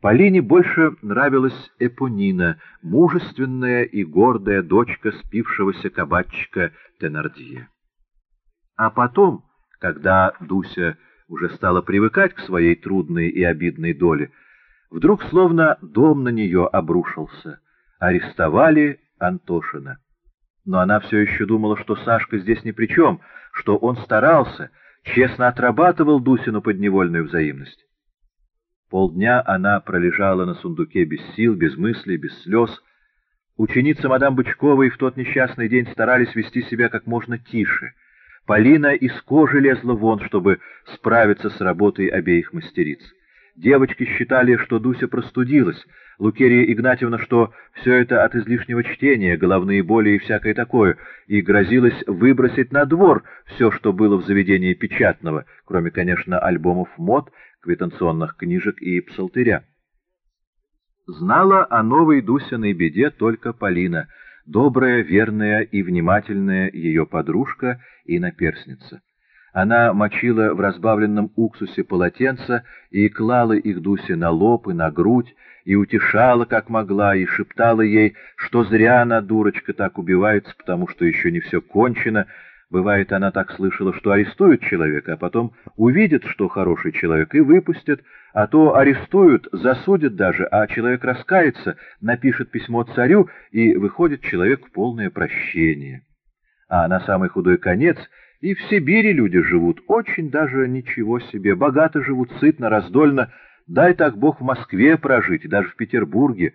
Полине больше нравилась Эпонина, мужественная и гордая дочка спившегося кабачика Тенардье. А потом, когда Дуся уже стала привыкать к своей трудной и обидной доле, вдруг словно дом на нее обрушился. Арестовали Антошина. Но она все еще думала, что Сашка здесь ни при чем, что он старался, честно отрабатывал Дусину подневольную взаимность. Полдня она пролежала на сундуке без сил, без мыслей, без слез. Ученицы мадам Бычковой в тот несчастный день старались вести себя как можно тише. Полина из кожи лезла вон, чтобы справиться с работой обеих мастериц. Девочки считали, что Дуся простудилась, Лукерия Игнатьевна, что все это от излишнего чтения, головные боли и всякое такое, и грозилась выбросить на двор все, что было в заведении печатного, кроме, конечно, альбомов мод, квитанционных книжек и псалтыря. Знала о новой Дусиной беде только Полина, добрая, верная и внимательная ее подружка и наперсница. Она мочила в разбавленном уксусе полотенца и клала их Дусе на лоб и на грудь, и утешала, как могла, и шептала ей, что зря она, дурочка, так убивается, потому что еще не все кончено. Бывает, она так слышала, что арестуют человека, а потом увидят, что хороший человек, и выпустят, а то арестуют, засудят даже, а человек раскается, напишет письмо царю, и выходит человек в полное прощение. А на самый худой конец и в Сибири люди живут очень даже ничего себе, богато живут, сытно, раздольно, дай так Бог в Москве прожить, и даже в Петербурге.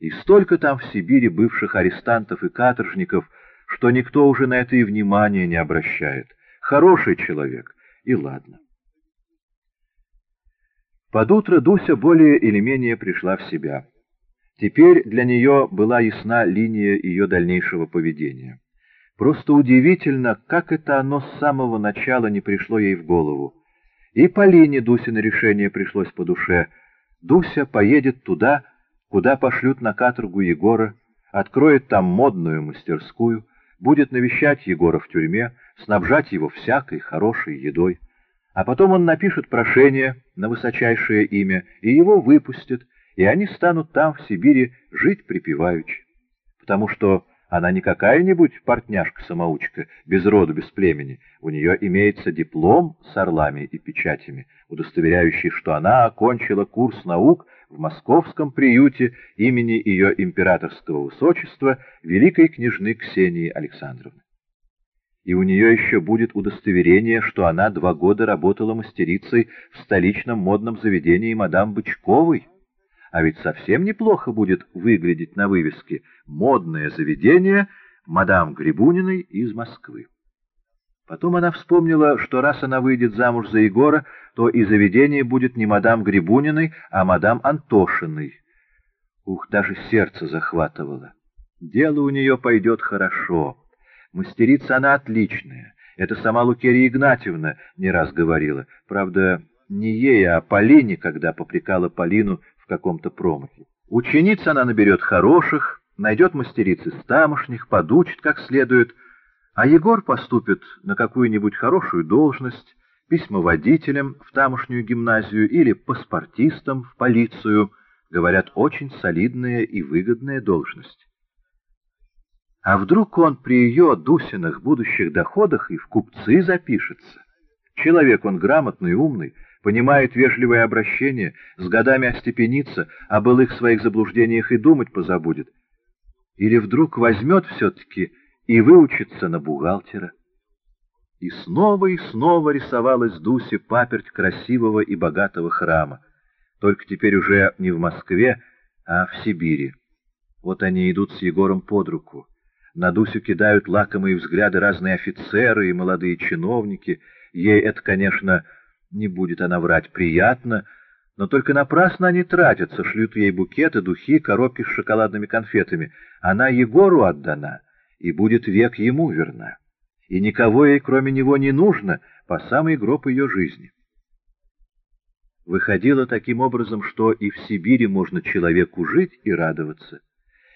И столько там в Сибири бывших арестантов и каторжников, что никто уже на это и внимания не обращает. Хороший человек, и ладно. Под утро Дуся более или менее пришла в себя. Теперь для нее была ясна линия ее дальнейшего поведения. Просто удивительно, как это оно с самого начала не пришло ей в голову. И Полине Дусино решение пришлось по душе. Дуся поедет туда, куда пошлют на каторгу Егора, откроет там модную мастерскую, будет навещать Егора в тюрьме, снабжать его всякой хорошей едой. А потом он напишет прошение на высочайшее имя, и его выпустят, и они станут там, в Сибири, жить припеваючи. Потому что она не какая-нибудь портняшка-самоучка, без роду, без племени. У нее имеется диплом с орлами и печатями, удостоверяющий, что она окончила курс наук в московском приюте имени ее императорского высочества великой княжны Ксении Александровны. И у нее еще будет удостоверение, что она два года работала мастерицей в столичном модном заведении мадам Бычковой, а ведь совсем неплохо будет выглядеть на вывеске «Модное заведение мадам Грибуниной из Москвы». Потом она вспомнила, что раз она выйдет замуж за Егора, то и заведение будет не мадам Грибуниной, а мадам Антошиной. Ух, даже сердце захватывало. Дело у нее пойдет хорошо. Мастерица она отличная. Это сама Лукерия Игнатьевна не раз говорила. Правда, не ей, а Полине, когда попрекала Полину в каком-то промахе. Учениц она наберет хороших, найдет мастериц из тамошних, подучит как следует, а Егор поступит на какую-нибудь хорошую должность, письмоводителем в тамошнюю гимназию или паспортистом в полицию, говорят, очень солидная и выгодная должность. А вдруг он при ее Дусиных будущих доходах и в купцы запишется? Человек он грамотный, умный, понимает вежливое обращение, с годами остепенится, о былых своих заблуждениях и думать позабудет. Или вдруг возьмет все-таки и выучится на бухгалтера. И снова и снова рисовалась Дусе паперть красивого и богатого храма, только теперь уже не в Москве, а в Сибири. Вот они идут с Егором под руку. На Дусю кидают лакомые взгляды разные офицеры и молодые чиновники. Ей это, конечно, не будет она врать, приятно, но только напрасно они тратятся, шлют ей букеты, духи, коробки с шоколадными конфетами. Она Егору отдана и будет век ему верна. И никого ей кроме него не нужно по самый гроб ее жизни. Выходило таким образом, что и в Сибири можно человеку жить и радоваться.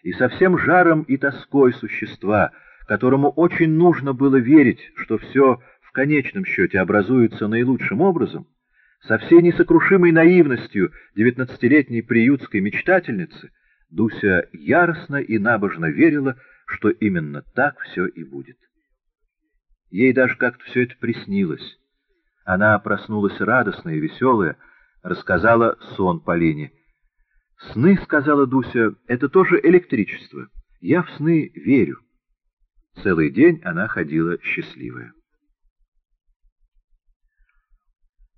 И со всем жаром и тоской существа, которому очень нужно было верить, что все в конечном счете образуется наилучшим образом, со всей несокрушимой наивностью девятнадцатилетней приютской мечтательницы, Дуся яростно и набожно верила, что именно так все и будет. Ей даже как-то все это приснилось. Она проснулась радостная и веселая, рассказала сон Полине. «Сны, — сказала Дуся, — это тоже электричество. Я в сны верю». Целый день она ходила счастливая.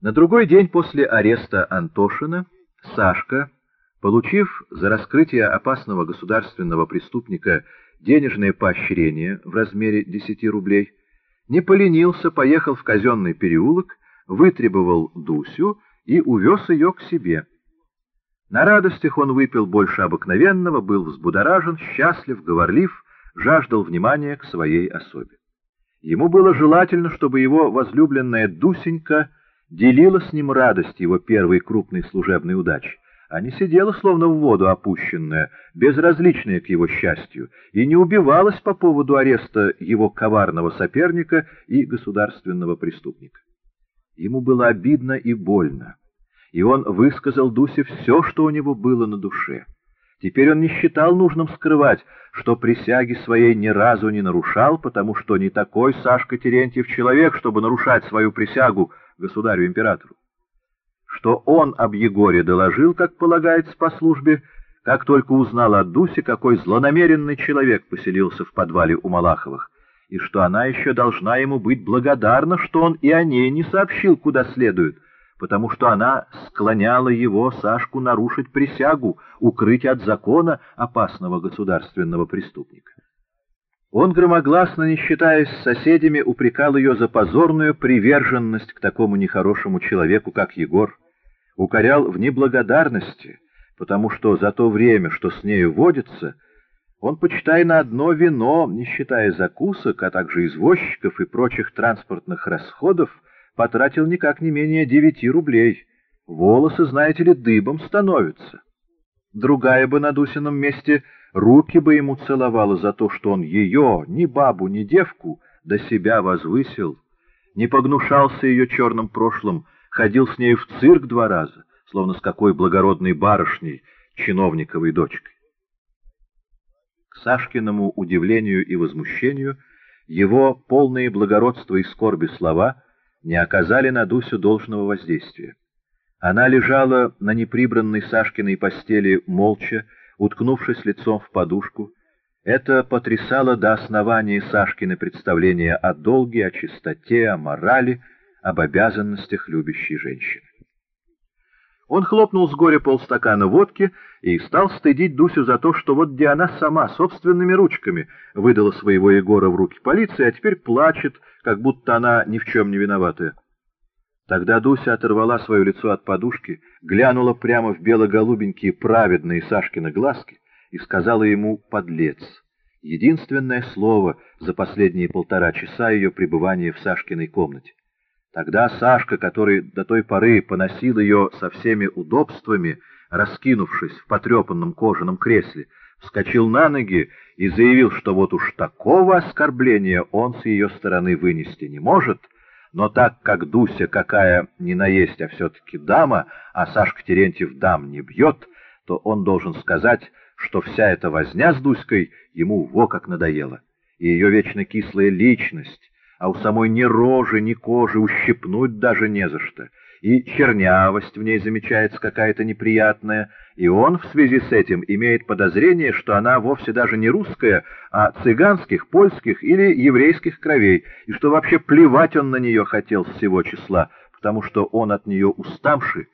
На другой день после ареста Антошина Сашка, получив за раскрытие опасного государственного преступника денежное поощрение в размере 10 рублей, не поленился, поехал в казенный переулок, вытребовал Дусю и увез ее к себе. На радостях он выпил больше обыкновенного, был взбудоражен, счастлив, говорлив, жаждал внимания к своей особе. Ему было желательно, чтобы его возлюбленная Дусенька делила с ним радость его первой крупной служебной удачи, а не сидела словно в воду опущенная, безразличная к его счастью, и не убивалась по поводу ареста его коварного соперника и государственного преступника. Ему было обидно и больно и он высказал Дусе все, что у него было на душе. Теперь он не считал нужным скрывать, что присяги своей ни разу не нарушал, потому что не такой Сашка Терентьев человек, чтобы нарушать свою присягу государю-императору. Что он об Егоре доложил, как полагается по службе, как только узнал от Дуси, какой злонамеренный человек поселился в подвале у Малаховых, и что она еще должна ему быть благодарна, что он и о ней не сообщил куда следует — потому что она склоняла его, Сашку, нарушить присягу, укрыть от закона опасного государственного преступника. Он громогласно, не считаясь с соседями, упрекал ее за позорную приверженность к такому нехорошему человеку, как Егор, укорял в неблагодарности, потому что за то время, что с нею водится, он, почитай, на одно вино, не считая закусок, а также извозчиков и прочих транспортных расходов, потратил никак не менее девяти рублей. Волосы, знаете ли, дыбом становятся. Другая бы на Дусином месте руки бы ему целовала за то, что он ее, ни бабу, ни девку, до себя возвысил, не погнушался ее черным прошлым, ходил с ней в цирк два раза, словно с какой благородной барышней, чиновниковой дочкой. К Сашкиному удивлению и возмущению его полные благородства и скорби слова — не оказали на Дусю должного воздействия. Она лежала на неприбранной Сашкиной постели молча, уткнувшись лицом в подушку. Это потрясало до основания Сашкины представления о долге, о чистоте, о морали, об обязанностях любящей женщины. Он хлопнул с горя полстакана водки и стал стыдить Дусю за то, что вот где она сама, собственными ручками, выдала своего Егора в руки полиции, а теперь плачет, как будто она ни в чем не виноватая. Тогда Дуся оторвала свое лицо от подушки, глянула прямо в бело-голубенькие праведные Сашкины глазки и сказала ему «подлец». Единственное слово за последние полтора часа ее пребывания в Сашкиной комнате. Тогда Сашка, который до той поры поносил ее со всеми удобствами, раскинувшись в потрепанном кожаном кресле, вскочил на ноги и заявил, что вот уж такого оскорбления он с ее стороны вынести не может, но так как Дуся какая ни наесть, а все-таки дама, а Сашка Терентьев дам не бьет, то он должен сказать, что вся эта возня с Дуськой ему во как надоела, и ее вечно кислая личность, а у самой ни рожи, ни кожи ущипнуть даже не за что, и чернявость в ней замечается какая-то неприятная, и он в связи с этим имеет подозрение, что она вовсе даже не русская, а цыганских, польских или еврейских кровей, и что вообще плевать он на нее хотел с всего числа, потому что он от нее уставший,